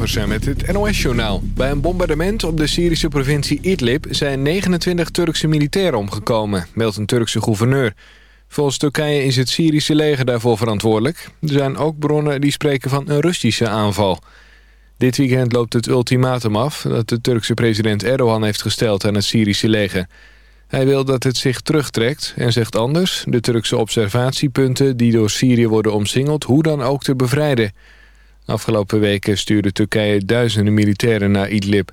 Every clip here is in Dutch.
Kapers met het NOS-journaal. Bij een bombardement op de Syrische provincie Idlib... zijn 29 Turkse militairen omgekomen, meldt een Turkse gouverneur. Volgens Turkije is het Syrische leger daarvoor verantwoordelijk. Er zijn ook bronnen die spreken van een Russische aanval. Dit weekend loopt het ultimatum af... dat de Turkse president Erdogan heeft gesteld aan het Syrische leger. Hij wil dat het zich terugtrekt en zegt anders... de Turkse observatiepunten die door Syrië worden omsingeld... hoe dan ook te bevrijden... Afgelopen weken stuurde Turkije duizenden militairen naar Idlib.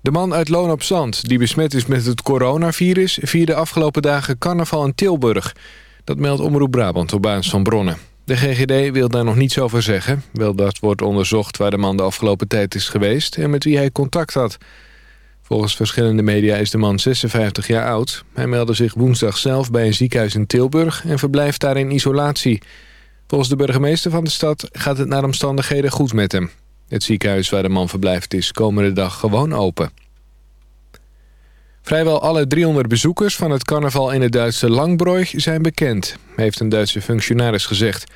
De man uit Loon op Zand, die besmet is met het coronavirus... vierde afgelopen dagen carnaval in Tilburg. Dat meldt Omroep Brabant op basis van bronnen. De GGD wil daar nog niets over zeggen. Wel dat wordt onderzocht waar de man de afgelopen tijd is geweest... en met wie hij contact had. Volgens verschillende media is de man 56 jaar oud. Hij meldde zich woensdag zelf bij een ziekenhuis in Tilburg... en verblijft daar in isolatie... Volgens de burgemeester van de stad gaat het naar omstandigheden goed met hem. Het ziekenhuis waar de man verblijft is komende dag gewoon open. Vrijwel alle 300 bezoekers van het carnaval in het Duitse Langbroich zijn bekend, heeft een Duitse functionaris gezegd.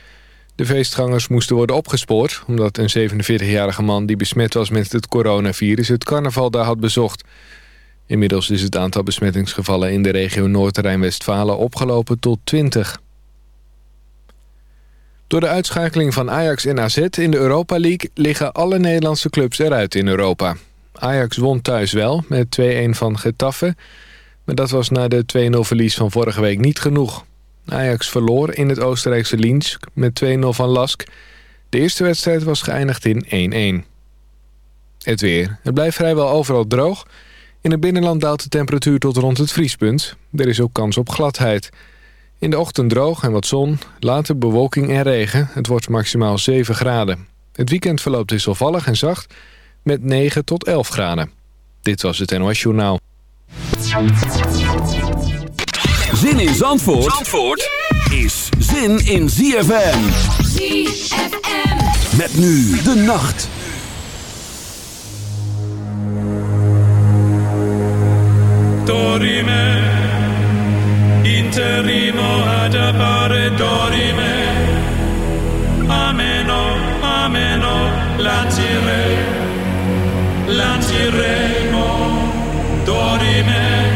De feestgangers moesten worden opgespoord... omdat een 47-jarige man die besmet was met het coronavirus... het carnaval daar had bezocht. Inmiddels is het aantal besmettingsgevallen in de regio Noord-Rijn-Westfalen opgelopen tot 20. Door de uitschakeling van Ajax en AZ in de Europa League... liggen alle Nederlandse clubs eruit in Europa. Ajax won thuis wel met 2-1 van Getafe... maar dat was na de 2-0 verlies van vorige week niet genoeg. Ajax verloor in het Oostenrijkse Linz met 2-0 van Lask. De eerste wedstrijd was geëindigd in 1-1. Het weer. Het blijft vrijwel overal droog. In het binnenland daalt de temperatuur tot rond het vriespunt. Er is ook kans op gladheid... In de ochtend droog en wat zon, later bewolking en regen. Het wordt maximaal 7 graden. Het weekend verloopt wisselvallig en zacht met 9 tot 11 graden. Dit was het NOS Journaal. Zin in Zandvoort, Zandvoort is zin in ZFM. ZFM. Met nu de nacht. Dorime. Interrimo ad appare dorime. Ameno, ameno, lancire, lanciremo, dorime.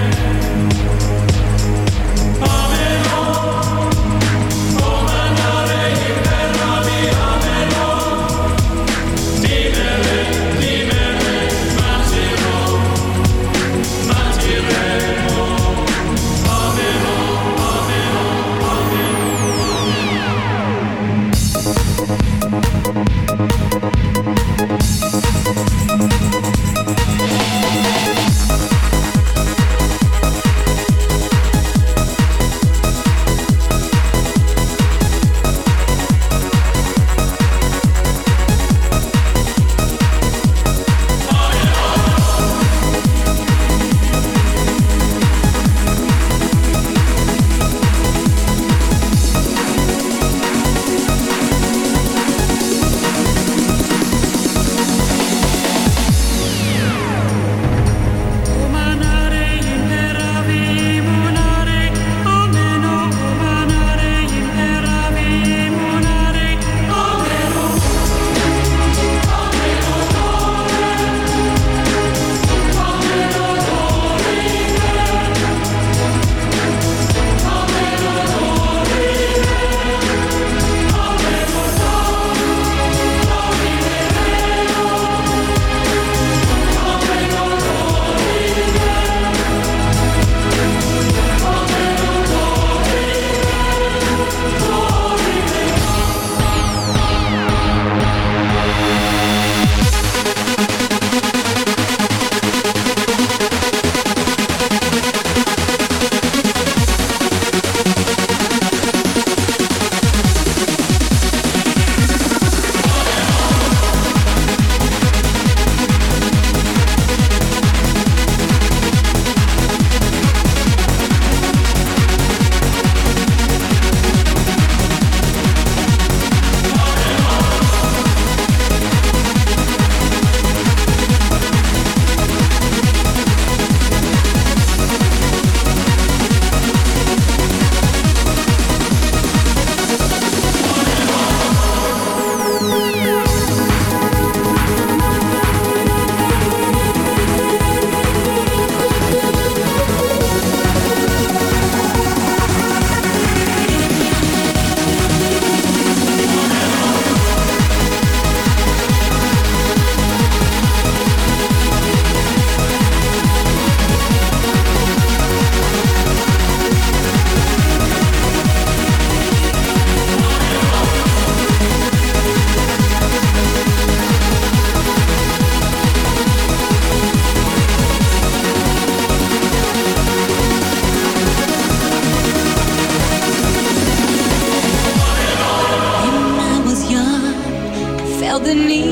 the need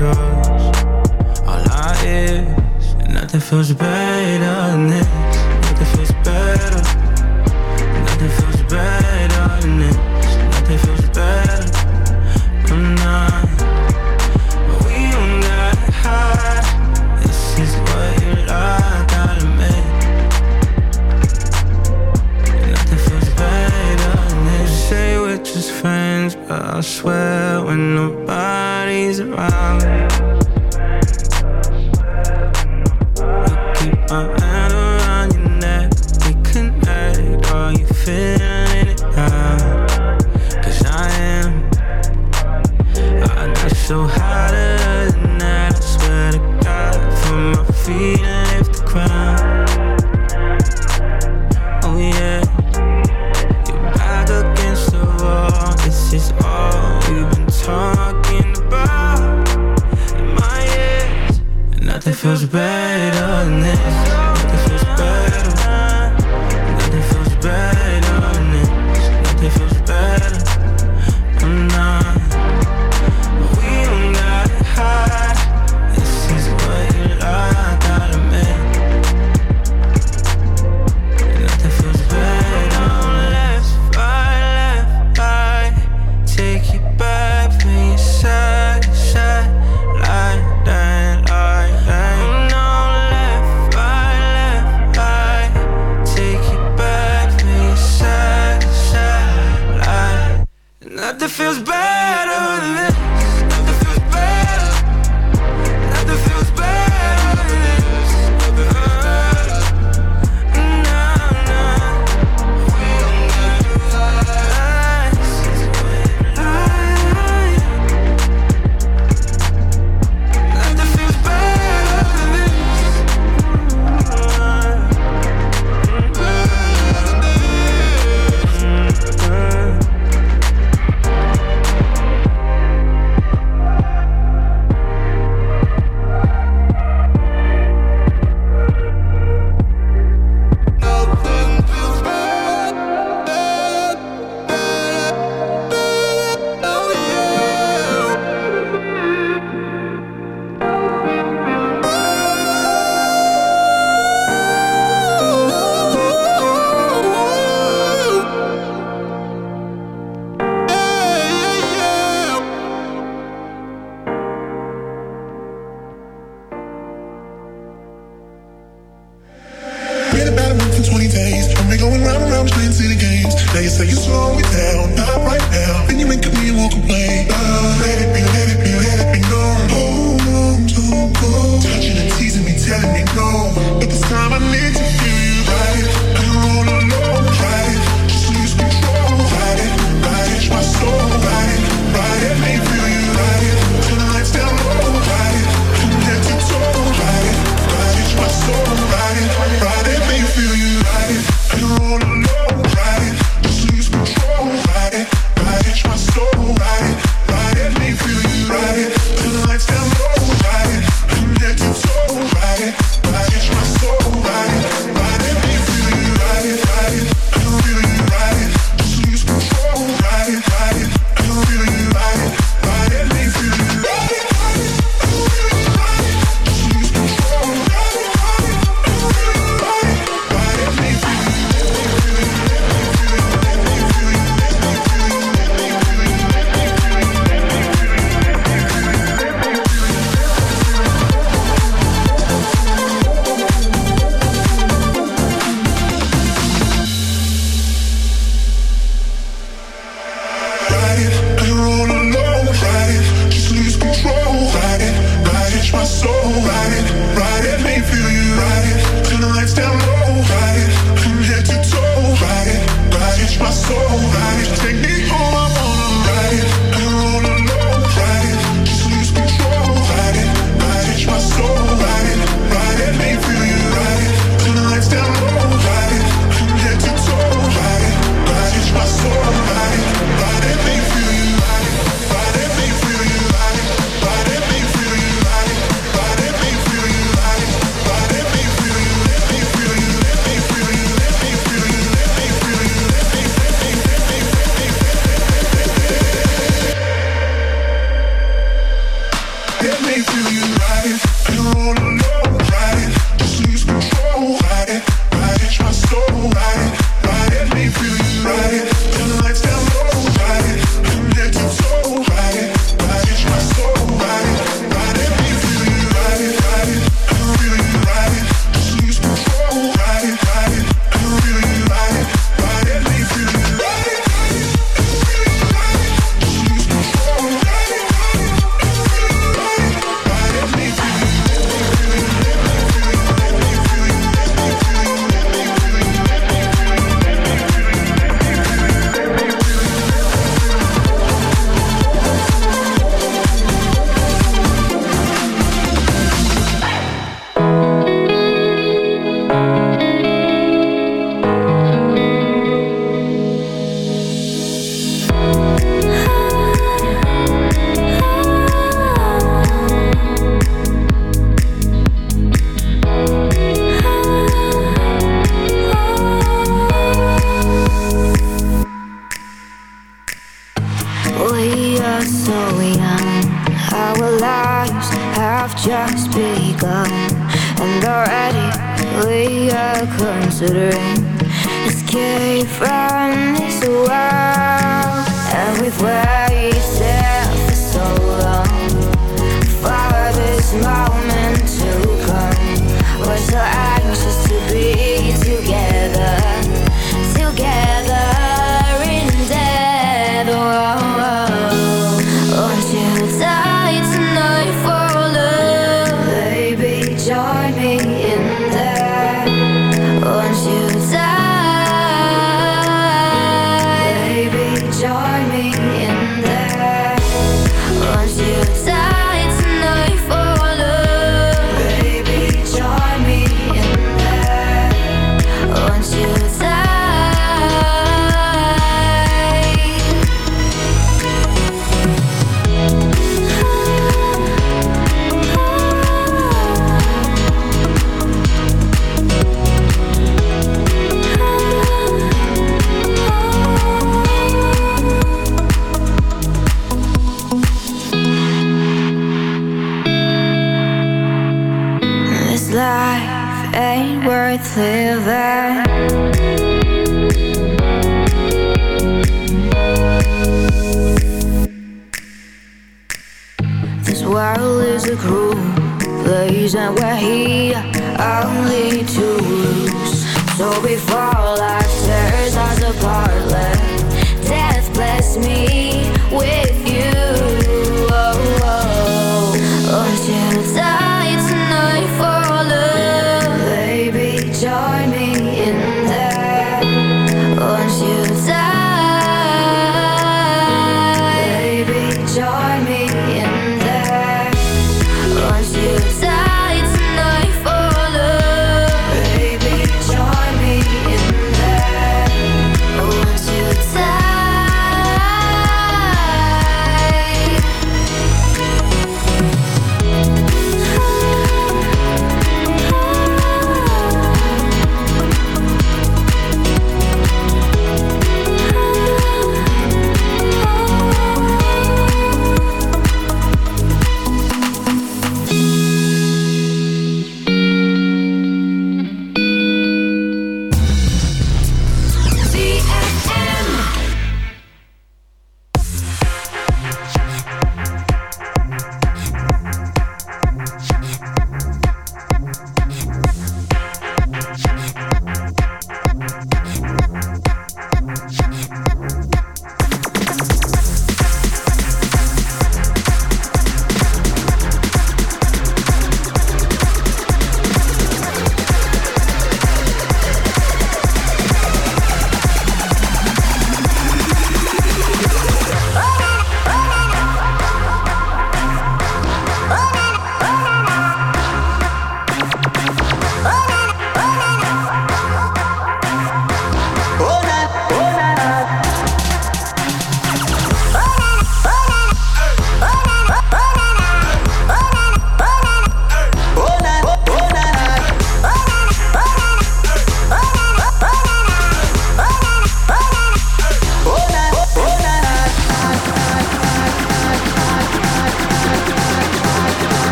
yours. All I is, and nothing feels better. ain't worth living. This world is a cruel place, and we're here only to lose. So before life tears us apart, let death bless me with you. Oh, oh, oh. until time.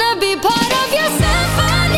Wanna be part of your symphony.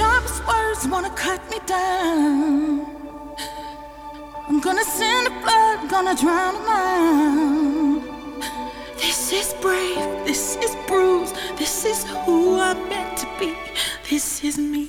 sharpest words wanna cut me down. I'm gonna send the blood, gonna drown them out. This is brave, this is bruised, this is who I'm meant to be, this is me.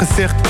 Het is geen gezicht.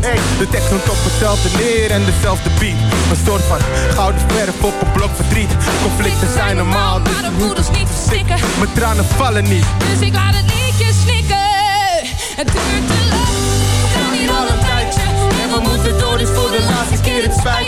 Hey, de tekst noemt op hetzelfde neer en dezelfde beat. Een soort van gouden verf op een blok verdriet. Conflicten zijn normaal, dus Maar de niet verstikken. mijn tranen vallen niet. Dus ik laat het liedje snikken. Het duurt te lang. We staan hier al een tijdje. En we moeten door, dus voor de laatste keer. Het spijt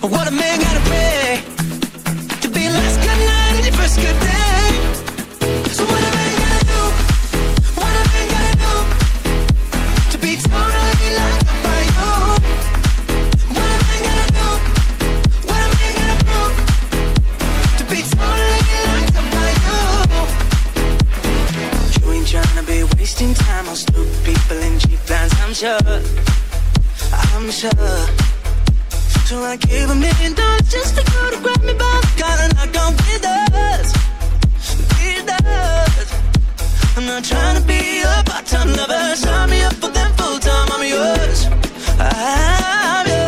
What a man gotta pray to be last good night and your first good day? So what a man gotta do? What a man gotta do to be totally locked up by you? What a man gotta do? What a man gotta do to be totally locked up by you? You ain't tryna be wasting time on stupid people and cheap lines. I'm sure. I'm sure. So I gave a million dollars just to go to grab me by the collar knock on with us, with us. I'm not trying to be a part-time lover. Sign me up for them full-time. I'm yours. I'm yours.